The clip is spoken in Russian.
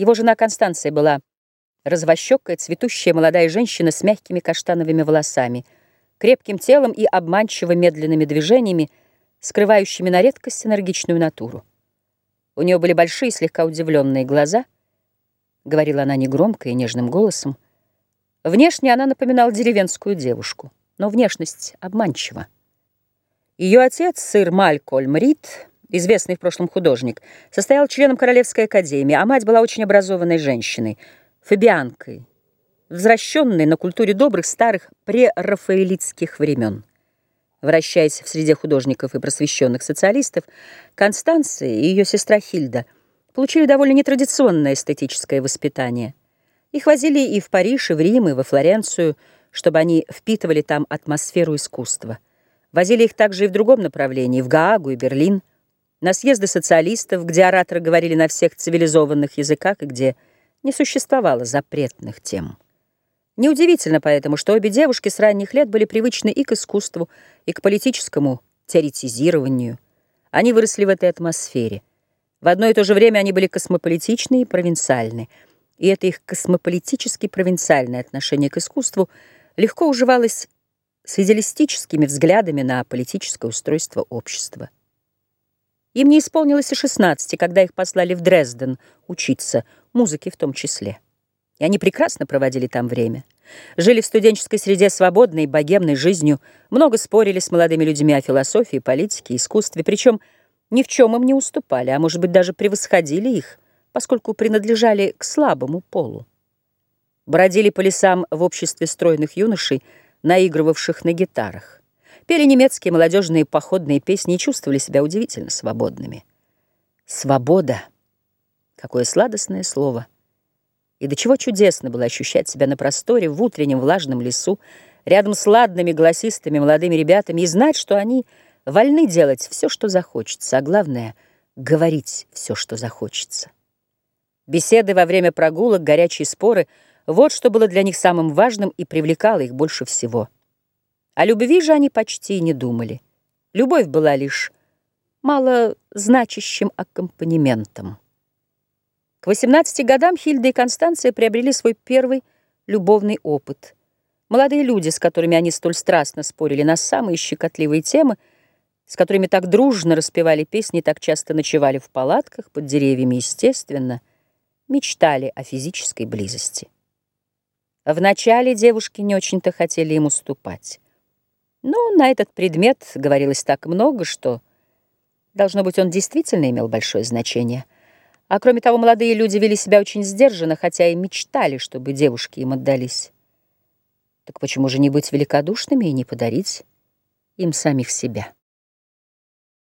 Его жена Констанция была развощекая, цветущая молодая женщина с мягкими каштановыми волосами, крепким телом и обманчиво медленными движениями, скрывающими на редкость энергичную натуру. У нее были большие, слегка удивленные глаза, говорила она негромко и нежным голосом. Внешне она напоминала деревенскую девушку, но внешность обманчива. Ее отец, сыр Малькольм Рид, известный в прошлом художник, состоял членом Королевской академии, а мать была очень образованной женщиной, фабианкой, возвращенной на культуре добрых старых прерафаэлитских времен. Вращаясь в среде художников и просвещенных социалистов, Констанция и ее сестра Хильда получили довольно нетрадиционное эстетическое воспитание. Их возили и в Париж, и в Рим, и во Флоренцию, чтобы они впитывали там атмосферу искусства. Возили их также и в другом направлении, в Гаагу и Берлин, на съезды социалистов, где ораторы говорили на всех цивилизованных языках и где не существовало запретных тем. Неудивительно поэтому, что обе девушки с ранних лет были привычны и к искусству, и к политическому теоретизированию. Они выросли в этой атмосфере. В одно и то же время они были космополитичны и провинциальны. И это их космополитически-провинциальное отношение к искусству легко уживалось с идеалистическими взглядами на политическое устройство общества. Им не исполнилось и 16, когда их послали в Дрезден учиться, музыке в том числе и они прекрасно проводили там время. Жили в студенческой среде свободной, богемной жизнью, много спорили с молодыми людьми о философии, политике, искусстве, причем ни в чем им не уступали, а может быть даже превосходили их, поскольку принадлежали к слабому полу. Бродили по лесам в обществе стройных юношей, наигрывавших на гитарах. Пели немецкие молодежные походные песни и чувствовали себя удивительно свободными. Свобода. Какое сладостное слово. И до чего чудесно было ощущать себя на просторе в утреннем влажном лесу, рядом с ладными, голосистыми молодыми ребятами и знать, что они вольны делать все, что захочется, а главное — говорить все, что захочется. Беседы во время прогулок, горячие споры — вот что было для них самым важным и привлекало их больше всего. О любви же они почти и не думали. Любовь была лишь мало значащим аккомпанементом. К 18 годам Хильда и Констанция приобрели свой первый любовный опыт. Молодые люди, с которыми они столь страстно спорили на самые щекотливые темы, с которыми так дружно распевали песни, так часто ночевали в палатках под деревьями, естественно, мечтали о физической близости. Вначале девушки не очень-то хотели ему уступать. Но на этот предмет говорилось так много, что, должно быть, он действительно имел большое значение — а кроме того, молодые люди вели себя очень сдержанно, хотя и мечтали, чтобы девушки им отдались. Так почему же не быть великодушными и не подарить им самих себя?